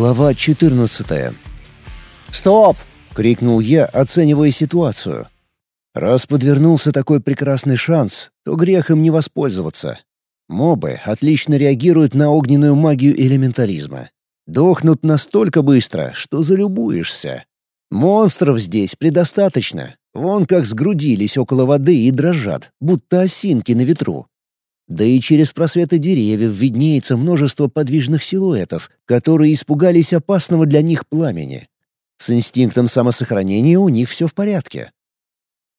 Глава 14. «Стоп!» — крикнул я, оценивая ситуацию. Раз подвернулся такой прекрасный шанс, то грех им не воспользоваться. Мобы отлично реагируют на огненную магию элементаризма. Дохнут настолько быстро, что залюбуешься. Монстров здесь предостаточно. Вон как сгрудились около воды и дрожат, будто осинки на ветру. Да и через просветы деревьев виднеется множество подвижных силуэтов, которые испугались опасного для них пламени. С инстинктом самосохранения у них все в порядке.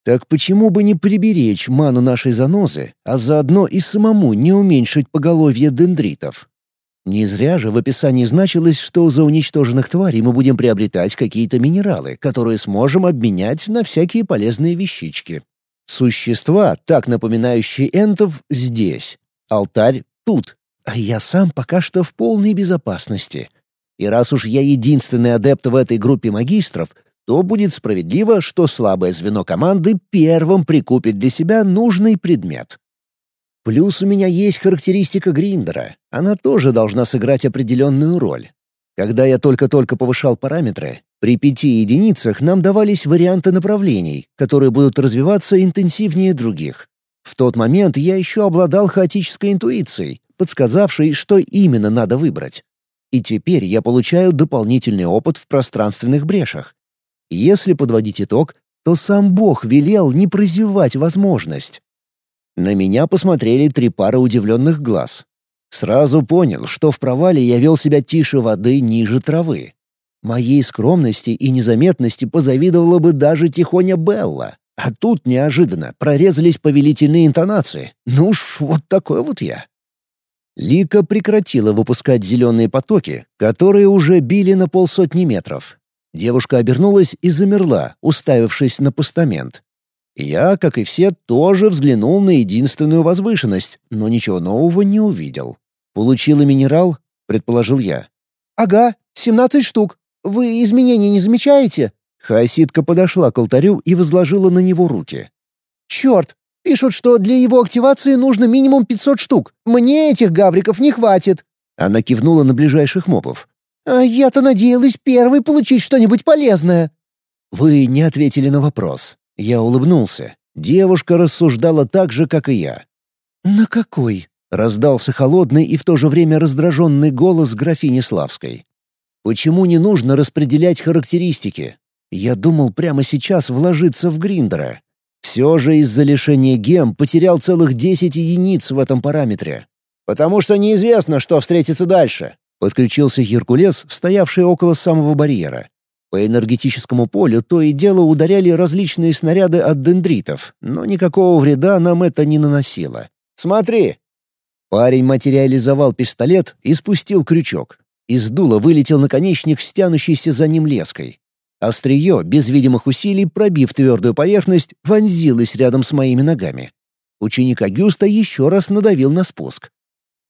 Так почему бы не приберечь ману нашей занозы, а заодно и самому не уменьшить поголовье дендритов? Не зря же в описании значилось, что за уничтоженных тварей мы будем приобретать какие-то минералы, которые сможем обменять на всякие полезные вещички. Существа, так напоминающие энтов, здесь. Алтарь тут. А я сам пока что в полной безопасности. И раз уж я единственный адепт в этой группе магистров, то будет справедливо, что слабое звено команды первым прикупит для себя нужный предмет. Плюс у меня есть характеристика Гриндера. Она тоже должна сыграть определенную роль. Когда я только-только повышал параметры, при пяти единицах нам давались варианты направлений, которые будут развиваться интенсивнее других. В тот момент я еще обладал хаотической интуицией, подсказавшей, что именно надо выбрать. И теперь я получаю дополнительный опыт в пространственных брешах. Если подводить итог, то сам Бог велел не прозевать возможность. На меня посмотрели три пары удивленных глаз. Сразу понял, что в провале я вел себя тише воды ниже травы. Моей скромности и незаметности позавидовала бы даже тихоня Белла. А тут неожиданно прорезались повелительные интонации. Ну уж вот такой вот я. Лика прекратила выпускать зеленые потоки, которые уже били на полсотни метров. Девушка обернулась и замерла, уставившись на постамент. Я, как и все, тоже взглянул на единственную возвышенность, но ничего нового не увидел. «Получила минерал?» — предположил я. «Ага, семнадцать штук», вы изменений не замечаете?» Хаоситка подошла к алтарю и возложила на него руки. «Черт! Пишут, что для его активации нужно минимум 500 штук. Мне этих гавриков не хватит!» Она кивнула на ближайших мобов. «А я-то надеялась первой получить что-нибудь полезное!» «Вы не ответили на вопрос». Я улыбнулся. Девушка рассуждала так же, как и я. «На какой?» — раздался холодный и в то же время раздраженный голос графини Славской. Почему не нужно распределять характеристики? Я думал прямо сейчас вложиться в Гриндера. Все же из-за лишения гем потерял целых 10 единиц в этом параметре. «Потому что неизвестно, что встретится дальше», — подключился Геркулес, стоявший около самого барьера. По энергетическому полю то и дело ударяли различные снаряды от дендритов, но никакого вреда нам это не наносило. «Смотри!» Парень материализовал пистолет и спустил крючок. Из дула вылетел наконечник с тянущейся за ним леской. Острие, без видимых усилий, пробив твердую поверхность, вонзилось рядом с моими ногами. Ученик Агюста еще раз надавил на спуск.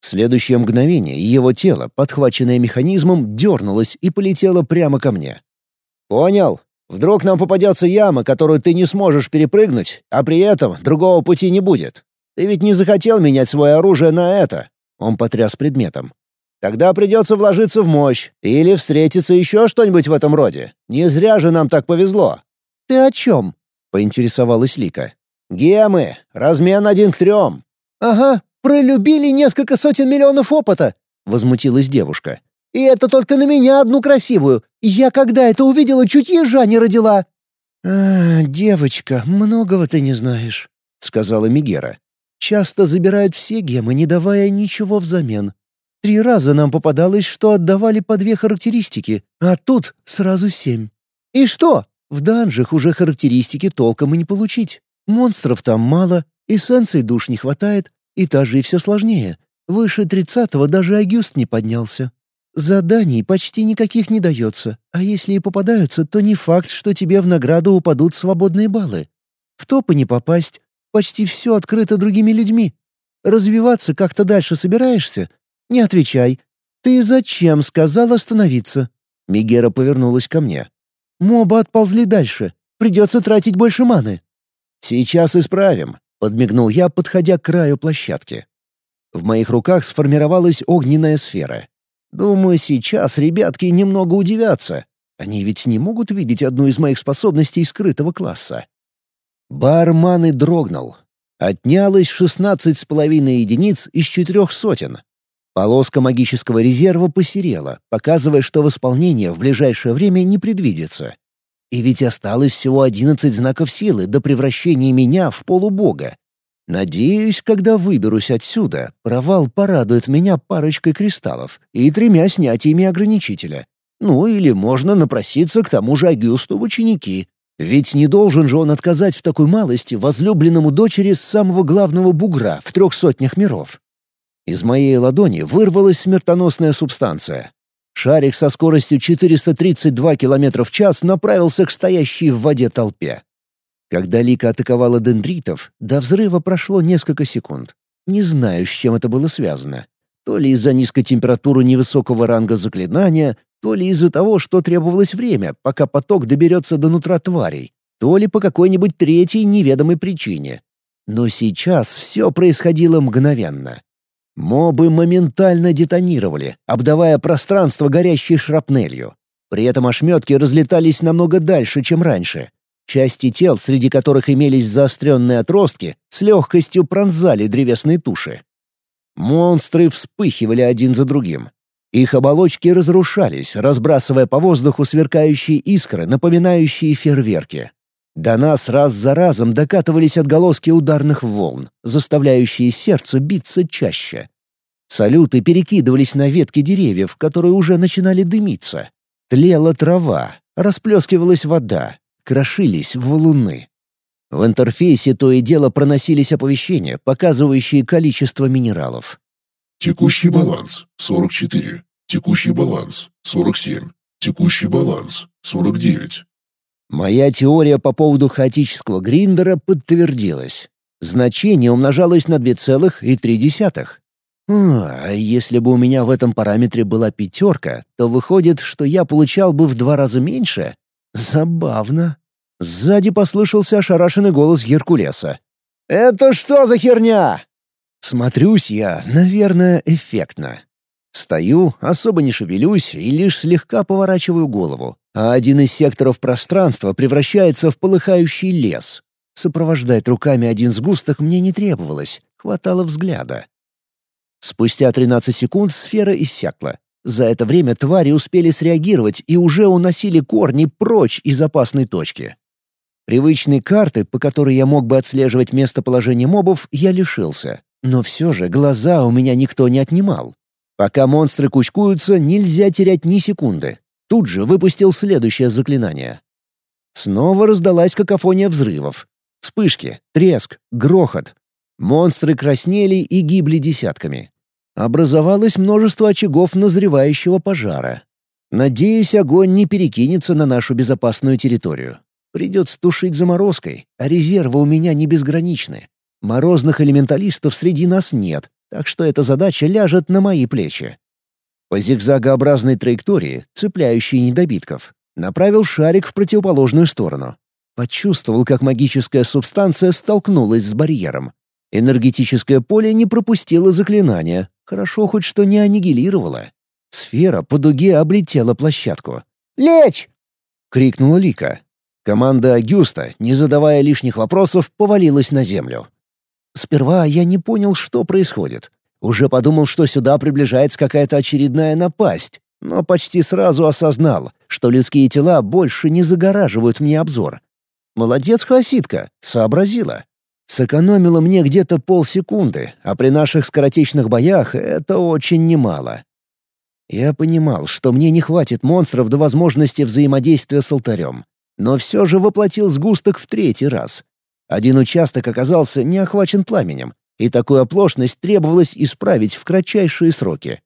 В следующее мгновение его тело, подхваченное механизмом, дернулось и полетело прямо ко мне. «Понял. Вдруг нам попадется яма, которую ты не сможешь перепрыгнуть, а при этом другого пути не будет. Ты ведь не захотел менять свое оружие на это?» Он потряс предметом. Тогда придется вложиться в мощь или встретиться еще что-нибудь в этом роде. Не зря же нам так повезло». «Ты о чем?» — поинтересовалась Лика. «Гемы. Размен один к трем». «Ага, пролюбили несколько сотен миллионов опыта», — возмутилась девушка. «И это только на меня одну красивую. Я когда это увидела, чуть ежа не родила». «А, девочка, многого ты не знаешь», — сказала Мигера. «Часто забирают все гемы, не давая ничего взамен. Три раза нам попадалось, что отдавали по две характеристики, а тут сразу семь. И что? В данжах уже характеристики толком и не получить. Монстров там мало, эссенций душ не хватает, этажей все сложнее. Выше тридцатого даже Агюст не поднялся. Заданий почти никаких не дается, а если и попадаются, то не факт, что тебе в награду упадут свободные баллы. В топы не попасть, почти все открыто другими людьми. Развиваться как-то дальше собираешься, «Не отвечай. Ты зачем сказал остановиться?» Мигера повернулась ко мне. «Моба отползли дальше. Придется тратить больше маны». «Сейчас исправим», — подмигнул я, подходя к краю площадки. В моих руках сформировалась огненная сфера. Думаю, сейчас ребятки немного удивятся. Они ведь не могут видеть одну из моих способностей скрытого класса. Бар маны дрогнул. Отнялось шестнадцать с половиной единиц из четырех сотен. Полоска магического резерва посерела, показывая, что восполнение в ближайшее время не предвидится. И ведь осталось всего одиннадцать знаков силы до превращения меня в полубога. Надеюсь, когда выберусь отсюда, провал порадует меня парочкой кристаллов и тремя снятиями ограничителя. Ну или можно напроситься к тому же Агюсту в ученики. Ведь не должен же он отказать в такой малости возлюбленному дочери самого главного бугра в трех сотнях миров. Из моей ладони вырвалась смертоносная субстанция. Шарик со скоростью 432 км в час направился к стоящей в воде толпе. Когда Лика атаковала дендритов, до взрыва прошло несколько секунд. Не знаю, с чем это было связано. То ли из-за низкой температуры невысокого ранга заклинания, то ли из-за того, что требовалось время, пока поток доберется до нутра тварей, то ли по какой-нибудь третьей неведомой причине. Но сейчас все происходило мгновенно. Мобы моментально детонировали, обдавая пространство горящей шрапнелью. При этом ошметки разлетались намного дальше, чем раньше. Части тел, среди которых имелись заостренные отростки, с легкостью пронзали древесные туши. Монстры вспыхивали один за другим. Их оболочки разрушались, разбрасывая по воздуху сверкающие искры, напоминающие фейерверки. До нас раз за разом докатывались отголоски ударных волн, заставляющие сердце биться чаще. Салюты перекидывались на ветки деревьев, которые уже начинали дымиться. Тлела трава, расплескивалась вода, крошились валуны. В интерфейсе то и дело проносились оповещения, показывающие количество минералов. Текущий баланс — 44. Текущий баланс — 47. Текущий баланс — 49. Моя теория по поводу хаотического гриндера подтвердилась. Значение умножалось на 2,3. А если бы у меня в этом параметре была пятерка, то выходит, что я получал бы в два раза меньше? Забавно. Сзади послышался ошарашенный голос Геркулеса. «Это что за херня?» Смотрюсь я, наверное, эффектно. Стою, особо не шевелюсь и лишь слегка поворачиваю голову, а один из секторов пространства превращается в полыхающий лес. Сопровождать руками один сгусток мне не требовалось, хватало взгляда. Спустя 13 секунд сфера иссякла, за это время твари успели среагировать и уже уносили корни прочь из опасной точки. Привычной карты, по которой я мог бы отслеживать местоположение мобов, я лишился. Но все же глаза у меня никто не отнимал. Пока монстры кучкуются, нельзя терять ни секунды. Тут же выпустил следующее заклинание. Снова раздалась какофония взрывов. Вспышки, треск, грохот. Монстры краснели и гибли десятками. Образовалось множество очагов назревающего пожара. Надеюсь, огонь не перекинется на нашу безопасную территорию. Придется тушить заморозкой, а резервы у меня не безграничны. Морозных элементалистов среди нас нет, так что эта задача ляжет на мои плечи. По зигзагообразной траектории, цепляющей недобитков, направил шарик в противоположную сторону. Почувствовал, как магическая субстанция столкнулась с барьером. Энергетическое поле не пропустило заклинания, хорошо хоть что не аннигилировало. Сфера по дуге облетела площадку. «Лечь!» — крикнула Лика. Команда Агюста, не задавая лишних вопросов, повалилась на землю. Сперва я не понял, что происходит. Уже подумал, что сюда приближается какая-то очередная напасть, но почти сразу осознал, что людские тела больше не загораживают мне обзор. Молодец, Хасидка, сообразила. Сэкономила мне где-то полсекунды, а при наших скоротечных боях это очень немало. Я понимал, что мне не хватит монстров до возможности взаимодействия с алтарем, но все же воплотил сгусток в третий раз. Один участок оказался не охвачен пламенем, и такую оплошность требовалось исправить в кратчайшие сроки.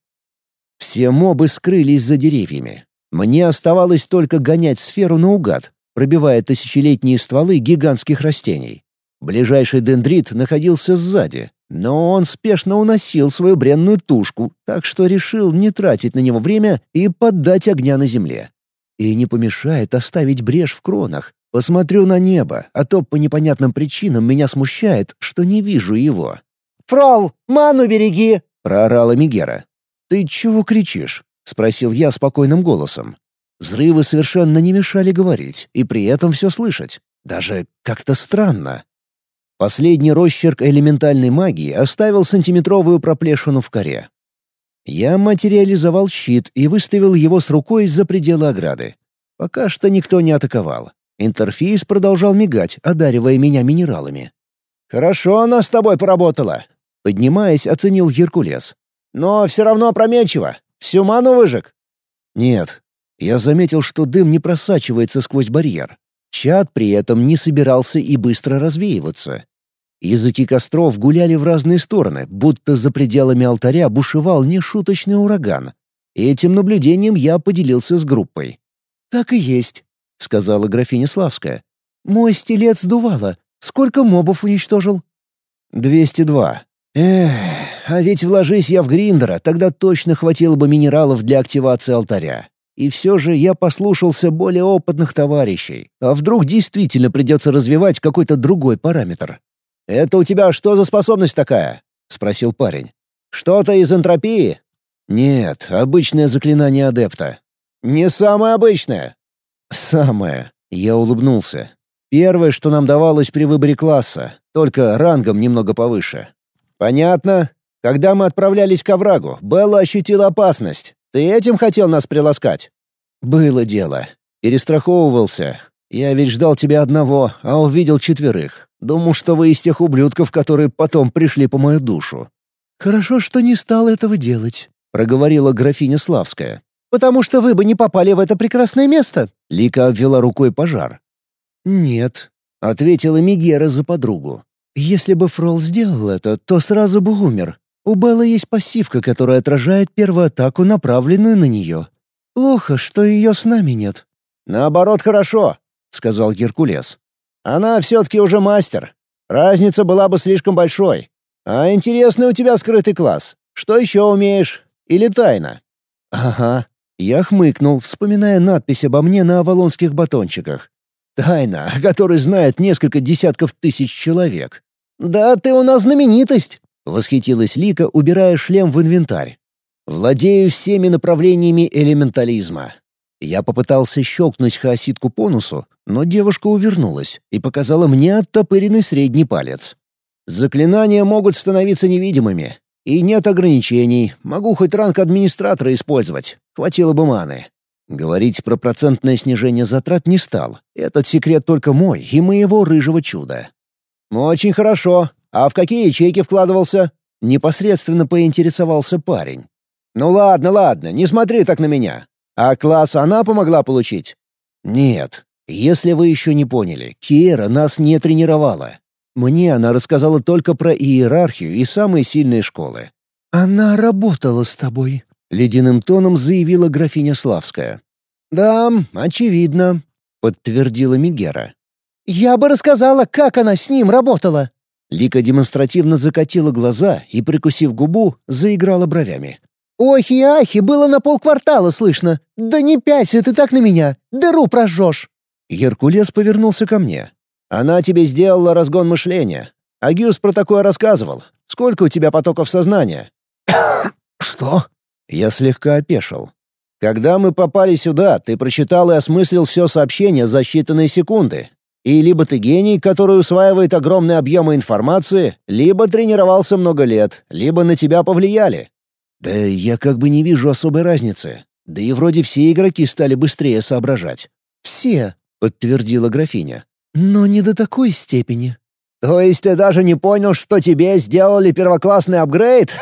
Все мобы скрылись за деревьями. Мне оставалось только гонять сферу наугад, пробивая тысячелетние стволы гигантских растений. Ближайший дендрит находился сзади, но он спешно уносил свою бренную тушку, так что решил не тратить на него время и поддать огня на земле. И не помешает оставить брешь в кронах. Посмотрю на небо, а то по непонятным причинам меня смущает, что не вижу его. «Фрол, ману береги!» — проорала Мигера. «Ты чего кричишь?» спросил я спокойным голосом. Взрывы совершенно не мешали говорить, и при этом все слышать. Даже как-то странно. Последний росчерк элементальной магии оставил сантиметровую проплешину в коре. Я материализовал щит и выставил его с рукой за пределы ограды. Пока что никто не атаковал. Интерфейс продолжал мигать, одаривая меня минералами. «Хорошо она с тобой поработала», — поднимаясь, оценил Геркулес. «Но все равно опрометчиво. Всю ману выжег?» «Нет». Я заметил, что дым не просачивается сквозь барьер. Чад при этом не собирался и быстро развеиваться. Языки костров гуляли в разные стороны, будто за пределами алтаря бушевал нешуточный ураган. Этим наблюдением я поделился с группой. «Так и есть», — сказала графиня Славская. «Мой стилет сдувало. Сколько мобов уничтожил?» «Двести два. Эх, а ведь вложись я в Гриндера, тогда точно хватило бы минералов для активации алтаря. И все же я послушался более опытных товарищей. А вдруг действительно придется развивать какой-то другой параметр? «Это у тебя что за способность такая?» — спросил парень. «Что-то из энтропии?» «Нет, обычное заклинание адепта». «Не самое обычное». «Самое». Я улыбнулся. Первое, что нам давалось при выборе класса, только рангом немного повыше. «Понятно. Когда мы отправлялись к оврагу, Белла ощутила опасность. Ты этим хотел нас приласкать?» «Было дело. Перестраховывался. Я ведь ждал тебя одного, а увидел четверых. Думал, что вы из тех ублюдков, которые потом пришли по мою душу». «Хорошо, что не стал этого делать», — проговорила графиня Славская. «Потому что вы бы не попали в это прекрасное место». Лика обвела рукой пожар. «Нет», — ответила Мигера за подругу. «Если бы Фрол сделал это, то сразу бы умер. У Беллы есть пассивка, которая отражает первую атаку, направленную на нее. Плохо, что ее с нами нет». «Наоборот, хорошо», — сказал Геркулес. «Она все-таки уже мастер. Разница была бы слишком большой. А интересный у тебя скрытый класс. Что еще умеешь? Или тайна?» «Ага». Я хмыкнул, вспоминая надпись обо мне на авалонских батончиках. «Тайна, о которой знает несколько десятков тысяч человек». «Да ты у нас знаменитость!» — восхитилась Лика, убирая шлем в инвентарь. «Владею всеми направлениями элементализма. Я попытался щелкнуть хаоситку по носу, но девушка увернулась и показала мне оттопыренный средний палец. Заклинания могут становиться невидимыми. И нет ограничений, могу хоть ранг администратора использовать, хватило бы маны. Говорить про процентное снижение затрат не стал. Этот секрет только мой и моего рыжего чуда. «Очень хорошо. А в какие ячейки вкладывался?» Непосредственно поинтересовался парень. «Ну ладно, ладно, не смотри так на меня. А класс она помогла получить? Нет. Если вы еще не поняли, Киера нас не тренировала. Мне она рассказала только про иерархию и самые сильные школы. «Она работала с тобой», — ледяным тоном заявила графиня Славская. «Да, очевидно», — подтвердила Мигера. «Я бы рассказала, как она с ним работала». Лика демонстративно закатила глаза и, прикусив губу, заиграла бровями. «Охи-ахи, было на полквартала слышно. Да не пялься ты так на меня, дыру прожжешь». Геркулес повернулся ко мне. «Она тебе сделала разгон мышления. Агюс про такое рассказывал. Сколько у тебя потоков сознания?» «Что?» Я слегка опешил. «Когда мы попали сюда, ты прочитал и осмыслил все сообщение за считанные секунды. И либо ты гений, который усваивает огромные объемы информации, либо тренировался много лет, либо на тебя повлияли. Да я как бы не вижу особой разницы. Да и вроде все игроки стали быстрее соображать. «Все», — подтвердила графиня. «Но не до такой степени». «То есть ты даже не понял, что тебе сделали первоклассный апгрейд?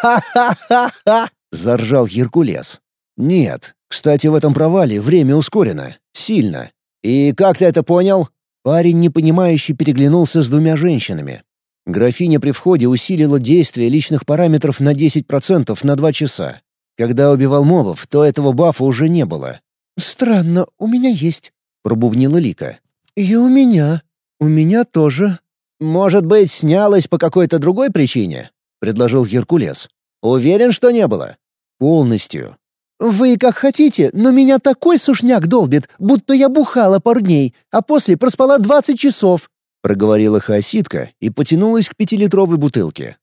Ха-ха-ха-ха!» — заржал Геркулес. «Нет. Кстати, в этом провале время ускорено. Сильно. И как ты это понял?» Парень, непонимающе, переглянулся с двумя женщинами. Графиня при входе усилила действие личных параметров на 10% на 2 часа. Когда убивал мобов, то этого бафа уже не было. «Странно, у меня есть», — пробубнила Лика. «И у меня. У меня тоже». «Может быть, снялась по какой-то другой причине?» — предложил Геркулес. «Уверен, что не было?» «Полностью». «Вы как хотите, но меня такой сушняк долбит, будто я бухала пару дней, а после проспала 20 часов проговорила хаоситка и потянулась к пятилитровой бутылке.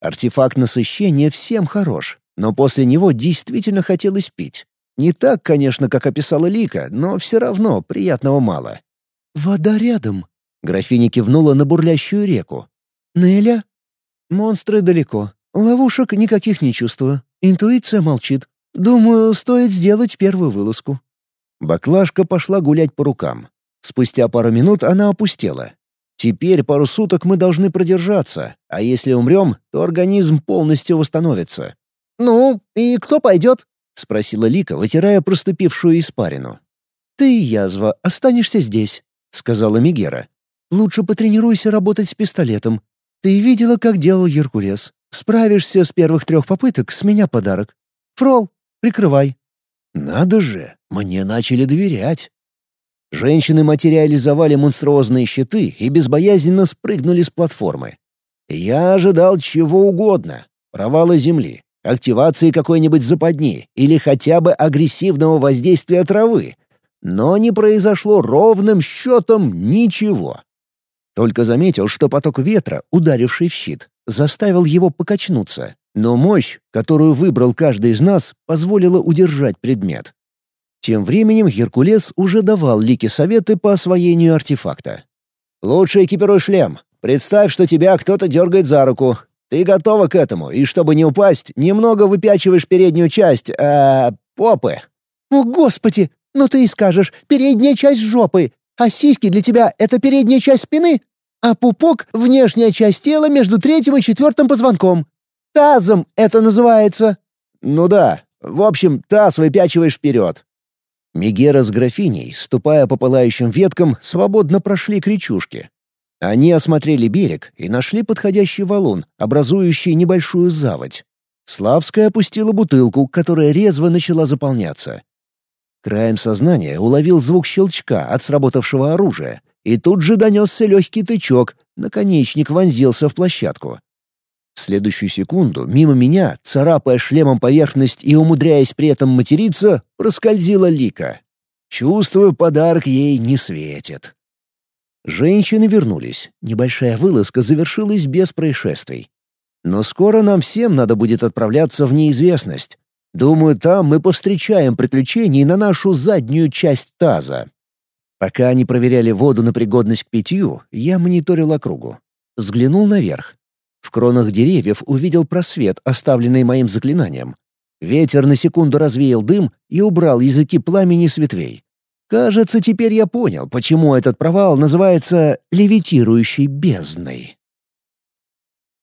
Артефакт насыщения всем хорош. Но после него действительно хотелось пить. Не так, конечно, как описала Лика, но все равно приятного мало. «Вода рядом», — графиня кивнула на бурлящую реку. «Неля?» «Монстры далеко. Ловушек никаких не чувствую. Интуиция молчит. Думаю, стоит сделать первую вылазку». Баклажка пошла гулять по рукам. Спустя пару минут она опустела. Теперь пару суток мы должны продержаться, а если умрем, то организм полностью восстановится. «Ну, и кто пойдет?» — спросила Лика, вытирая проступившую испарину. «Ты, язва, останешься здесь», — сказала Мигера. «Лучше потренируйся работать с пистолетом. Ты видела, как делал Геркулес. Справишься с первых трех попыток, с меня подарок. Фрол, прикрывай». «Надо же, мне начали доверять». Женщины материализовали монструозные щиты и безбоязненно спрыгнули с платформы. Я ожидал чего угодно — провала Земли, активации какой-нибудь западни или хотя бы агрессивного воздействия травы. Но не произошло ровным счетом ничего. Только заметил, что поток ветра, ударивший в щит, заставил его покачнуться, но мощь, которую выбрал каждый из нас, позволила удержать предмет. Тем временем Геркулес уже давал Лике советы по освоению артефакта. «Лучше экипируй шлем. Представь, что тебя кто-то дергает за руку. Ты готова к этому, и чтобы не упасть, немного выпячиваешь переднюю часть, э, попы». «О, господи! Ну ты и скажешь, передняя часть жопы, а сиськи для тебя — это передняя часть спины, а пупок — внешняя часть тела между третьим и четвертым позвонком. Тазом это называется». «Ну да. В общем, таз выпячиваешь вперед». Мегера с графиней, ступая по пылающим веткам, свободно прошли к речушке. Они осмотрели берег и нашли подходящий валун, образующий небольшую заводь. Славская опустила бутылку, которая резво начала заполняться. Краем сознания уловил звук щелчка от сработавшего оружия, и тут же донесся легкий тычок, наконечник вонзился в площадку. В следующую секунду мимо меня, царапая шлемом поверхность и умудряясь при этом материться, проскользила Лика. Чувствую, подарок ей не светит. Женщины вернулись. Небольшая вылазка завершилась без происшествий. Но скоро нам всем надо будет отправляться в неизвестность. Думаю, там мы повстречаем приключений на нашу заднюю часть таза. Пока они проверяли воду на пригодность к питью, я мониторил округу. Взглянул наверх. В кронах деревьев увидел просвет, оставленный моим заклинанием. Ветер на секунду развеял дым и убрал языки пламени с ветвей. Кажется, теперь я понял, почему этот провал называется «левитирующей бездной».